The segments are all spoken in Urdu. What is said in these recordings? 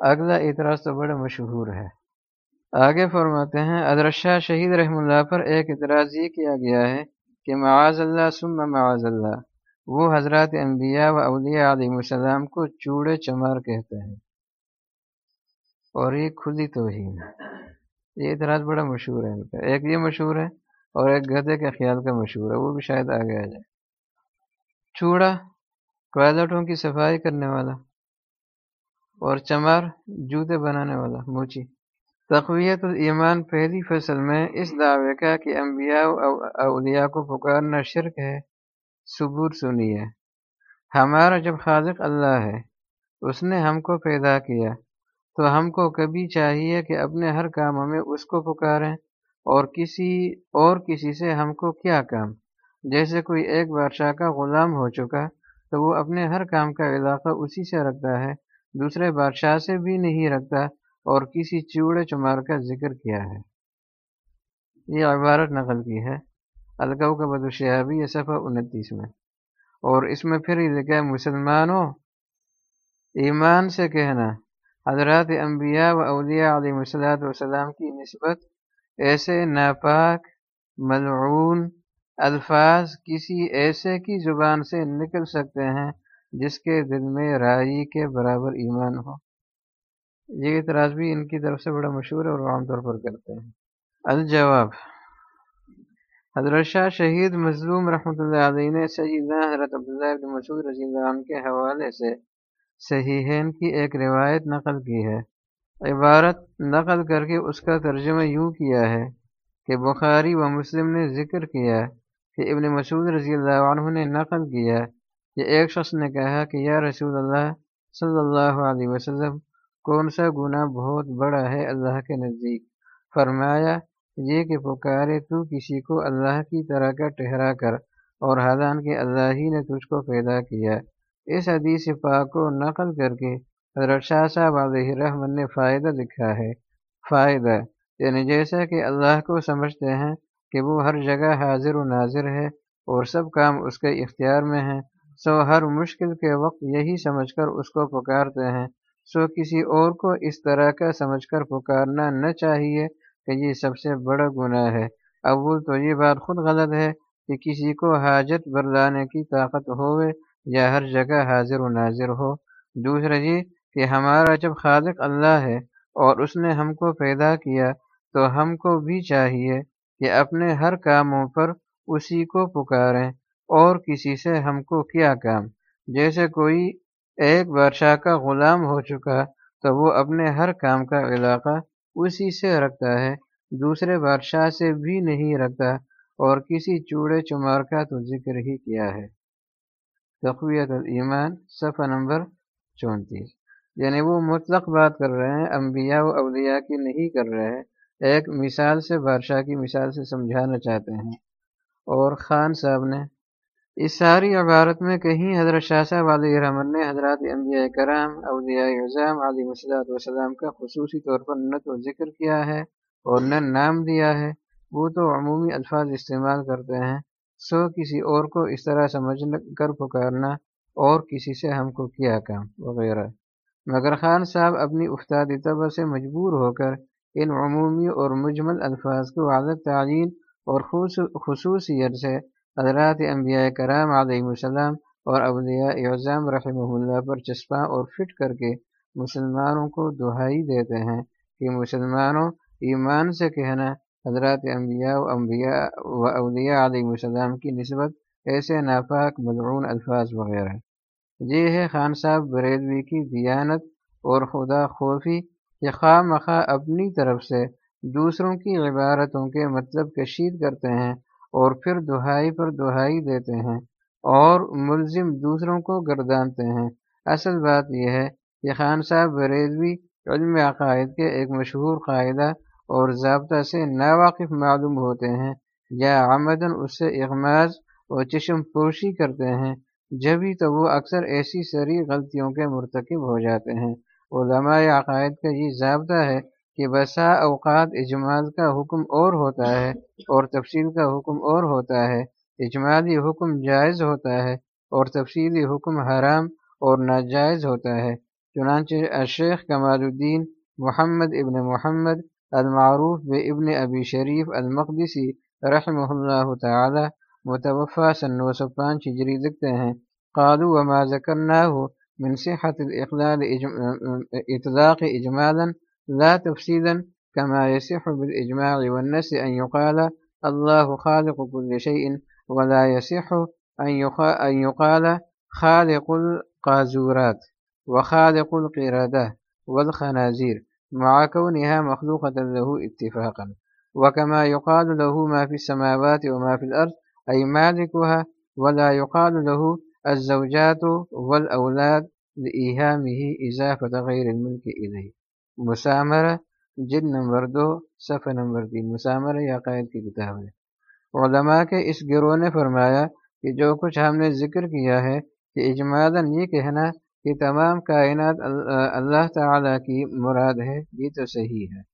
اگلا اعتراض تو بڑا مشہور ہے۔ آگے فرماتے ہیں ادرشہ شہید رحم اللہ پر ایک اعتراض یہ کیا گیا ہے کہ معاذ اللہ سم معاذ اللہ۔ وہ حضرات انبیاء و اولیاء علیہ السلام کو چوڑے چمار کہتے ہیں۔ اور یہ کھلی توہین یہ اعتراض بڑا مشہور ہے ان کا۔ ایک یہ مشہور ہے اور ایک گدے کے خیال کا مشہور ہے۔ وہ بھی شاید آگے آ جائے۔ چوڑا ٹوائلٹوں کی صفائی کرنے والا۔ اور چمار جوتے بنانے والا موچی۔ تقویت الایمان پہلی فصل میں اس دعوے کا کہ انبیاء و اولیاء کو پکارنا شرک ہے ثبوت سنیے ہمارا جب خالق اللہ ہے، اس نے ہم کو پیدا کیا، تو ہم کو کبھی چاہیے کہ اپنے ہر کاموں میں اس کو پکاریں، اور کسی اور کسی سے ہم کو کیا کام؟ جیسے کوئی ایک بادشاہ کا غلام ہو چکا، تو وہ اپنے ہر کام کا علاقہ اسی سے رکھتا ہے دوسرے بادشاہ سے بھی نہیں رکھتا اور کسی چوڑے چمار کا ذکر کیا ہے۔ یہ عبارت نقل کی ہے۔ الکو کا بدوشیابی یہ صفحہ انتیس میں۔ اور اس میں پھر یہ لکھا ہے، مسلمانوں، ایمان سے کہنا، حضرات انبیاء و اولیاء علیہ وسلات وسلام کی نسبت ایسے ناپاک، ملعون الفاظ کسی ایسے کی زبان سے نکل سکتے ہیں جس کے دل میں رائی کے برابر ایمان ہو۔ یہ اعتراض بھی ان کی طرف سے بڑا مشہور ہے اور عام طور پر کرتے ہیں۔ الجواب حضرت شاہ شہید مظلوم رحمۃ اللہ علیہ نے سیدنا حضرت عبداللہ بن مسعود رضی اللہ عنہ کے حوالے سے صحیحین کی ایک روایت نقل کی ہے۔ عبارت نقل کر کے اس کا ترجمہ یوں کیا ہے کہ بخاری و مسلم نے ذکر کیا کہ ابن مسعود رضی اللہ عنہ نے نقل کیا کہ ایک شخص نے کہا کہ یا رسول اللہ صلی اللہ علیہ وسلم، کون سا گناہ بہت بڑا ہے اللہ کے نزدیک؟ فرمایا، یہ کہ پکارے تو کسی کو اللہ کی طرح کا ٹہرا کر اور حالان کہ اللہ ہی نے تجھ کو پیدا کیا۔ اس حدیث پاک کو نقل کر کے حضرت شاہ صاحب علیہ رحمن نے فائدہ لکھا ہے۔ فائدہ یعنی جیسا کہ اللہ کو سمجھتے ہیں کہ وہ ہر جگہ حاضر و ناظر ہے اور سب کام اس کے اختیار میں ہیں۔ سو ہر مشکل کے وقت یہی سمجھ کر اس کو پکارتے ہیں۔ سو کسی اور کو اس طرح کا سمجھ کر پکارنا نہ چاہیے کہ یہ سب سے بڑا گناہ ہے۔ اول تو یہ بات خود غلط ہے کہ کسی کو حاجت برلانے کی طاقت ہوئے یا ہر جگہ حاضر و ناظر ہو۔ دوسرا یہ کہ ہمارا جب خالق اللہ ہے اور اس نے ہم کو پیدا کیا تو ہم کو بھی چاہیے کہ اپنے ہر کاموں پر اسی کو پکاریں۔ اور کسی سے ہم کو کیا کام؟ جیسے کوئی ایک بادشاہ کا غلام ہو چکا تو وہ اپنے ہر کام کا علاقہ اسی سے رکھتا ہے، دوسرے بادشاہ سے بھی نہیں رکھتا اور کسی چوڑے چمار کا تو ذکر ہی کیا ہے۔ تقویت الایمان، صفحہ نمبر چونتیس۔ یعنی وہ مطلق بات کر رہے ہیں، انبیاء و اولیاء کی نہیں کر رہے ہیں۔ ایک مثال سے بادشاہ کی مثال سے سمجھانا چاہتے ہیں۔ اور خان صاحب نے اس ساری عبارت میں کہیں حضرت شاہ صاحب علیہ رحمن نے حضرات انبیاء کرام، اولیاء اعظام علیہ وسلط وسلام کا خصوصی طور پر نہ تو ذکر کیا ہے اور نہ نام دیا ہے، وہ تو عمومی الفاظ استعمال کرتے ہیں۔ سو کسی اور کو اس طرح سمجھ کر پکارنا اور کسی سے ہم کو کیا کام وغیرہ۔ مگر خان صاحب اپنی افتادی طبع سے مجبور ہو کر ان عمومی اور مجمل الفاظ کو عادت تعین اور خصوصیت سے حضرات انبیاء کرام علیہ السلام اور اولیاء اعظام رحمہ اللہ پر چسپاں اور فٹ کر کے مسلمانوں کو دہائی دیتے ہیں کہ مسلمانوں ایمان سے کہنا حضرات انبیاء و انبیاء و اولیاء علیہ السلام کی نسبت ایسے ناپاک ملعون الفاظ وغیرہ یہ ہے خان صاحب بریدوی کی دیانت اور خدا خوفی کہ خواہ مخواہ اپنی طرف سے دوسروں کی عبارتوں کے مطلب کشید کرتے ہیں اور پھر دہائی پر دہائی دیتے ہیں اور ملزم دوسروں کو گردانتے ہیں۔ اصل بات یہ ہے کہ خان صاحب بریدوی علم عقائد کے ایک مشہور قاعدہ اور ضابطہ سے ناواقف معلوم ہوتے ہیں، یا آمدن اس سے اغماز اور چشم پوشی کرتے ہیں، جبھی تو وہ اکثر ایسی سری غلطیوں کے مرتکب ہو جاتے ہیں۔ علماء عقائد کا یہ ضابطہ ہے کہ بسا اوقات اجمال کا حکم اور ہوتا ہے اور تفصیل کا حکم اور ہوتا ہے۔ اجمالی حکم جائز ہوتا ہے اور تفصیلی حکم حرام اور ناجائز ہوتا ہے۔ چنانچہ الشیخ کمال الدین محمد ابن محمد المعروف بے ابن ابی شریف المقدسی رحمہ اللہ تعالی متوفہ سن نو سو پانچ ہجری لکھتے ہیں۔ قالو وما ذكرناه من صحة الإقلال إطلاق إجمالا لا تفصيلا كما يصح بالإجماع والنس أن يقال الله خالق كل شيء ولا يصح أن يقال خالق القازورات وخالق القردة والخنازير مع كونها مخلوقة له اتفاقا وكما يقال له ما في السماوات وما في الأرض، أي مالكها، ولا يقال له الزوجات والأولاد لإيهامه إضافة غير الملك إليه. مسامرة، جد نمبر دو، صفحہ نمبر تین مسامر یا قائد کی کتاب ہے۔ علماء کے اس گروہ نے فرمایا کہ جو کچھ ہم نے ذکر کیا ہے کہ اجمالاً یہ کہنا کہ تمام کائنات اللہ تعالیٰ کی مراد ہے، یہ تو صحیح ہے۔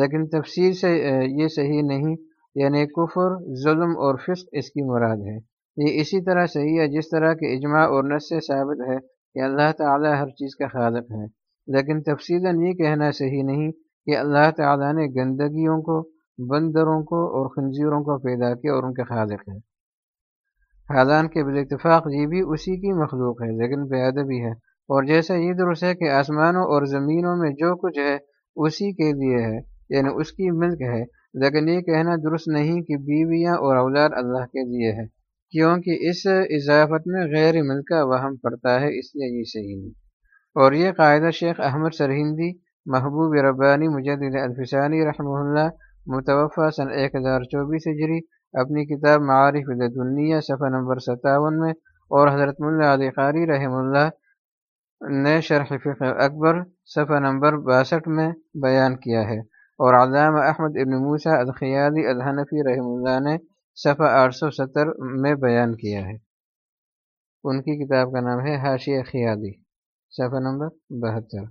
لیکن تفسیر سے یہ صحیح نہیں یعنی کفر، ظلم اور فسق اس کی مراد ہے۔ یہ اسی طرح صحیح ہے جس طرح کہ اجماع اور نس سے ثابت ہے کہ اللہ تعالیٰ ہر چیز کا خالق ہے لیکن تفصیل یہ کہنا صحیح نہیں کہ اللہ تعالیٰ نے گندگیوں کو، بندروں کو اور خنزیروں کو پیدا کیا اور ان کے خالق ہے حالان کے اتفاق یہ بھی اسی کی مخلوق ہے، لیکن بے ادبی ہے۔ اور جیسا یہ درست ہے کہ آسمانوں اور زمینوں میں جو کچھ ہے، اسی کے لیے ہے یعنی اس کی ملک ہے۔ لیکن یہ کہنا درست نہیں کہ بیویاں اور اولاد اللہ کے لیے ہے کیونکہ اس اضافت میں غیر ملک کا وہم پڑتا ہے، اس لیے یہ صحیح نہیں۔ اور یہ قاعدہ شیخ احمد سرہندی محبوب ربانی مجد الفسانی رحمہ اللہ متوفہ سن ایک ہزار چوبیس ہجری اپنی کتاب معارف دنیا صفحہ نمبر ستاون میں اور حضرت ملا علی قاری رحم اللہ نے شرح فقہ اکبر صفحہ نمبر باسٹھ میں بیان کیا ہے اور علامہ احمد ابن موسیٰ الخیالی الحنفی رحم اللہ نے صفحہ آٹھ سو ستر میں بیان کیا ہے۔ ان کی کتاب کا نام ہے حاشی خیالی۔ صفحہ نمبر بہتر۔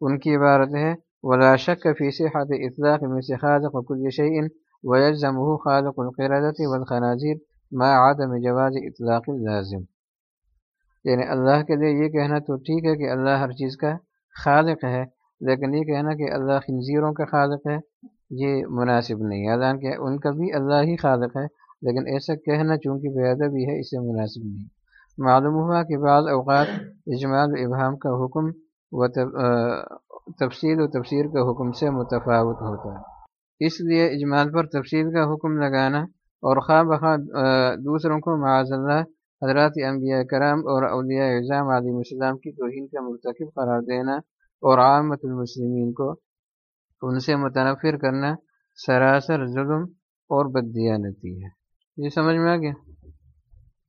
ان کی عبارت ہے، ولا شک فی صحت اطلاق میں خالق کل شعین ويلزمه خالق القردة والخنازير ما عدم جواز اطلاق لازم یعنی اللہ کے لیے یہ کہنا تو ٹھیک ہے کہ اللہ ہر چیز کا خالق ہے، لیکن یہ کہنا کہ اللہ خنزیروں کا خالق ہے، یہ مناسب نہیں اذان کہ ان کا بھی اللہ ہی خالق ہے، لیکن ایسا کہنا چونکہ بے ادبی ہے، اسے مناسب نہیں۔ معلوم ہوا کہ بعض اوقات اجمال ابہام کا حکم و تفصیل و تفسیر کا حکم سے متفاوت ہوتا ہے۔ اس لیے اجمال پر تفصیل کا حکم لگانا اور خواہ بخواہ دوسروں کو معاذ اللہ، حضرات انبیاء کرام اور اولیاء اعظام علیہ السلام کی توہین کا مرتکب قرار دینا اور عامت المسلمین کو ان سے متنفر کرنا سراسر ظلم اور بددیانتی ہے۔ یہ سمجھ میں آ گیا؟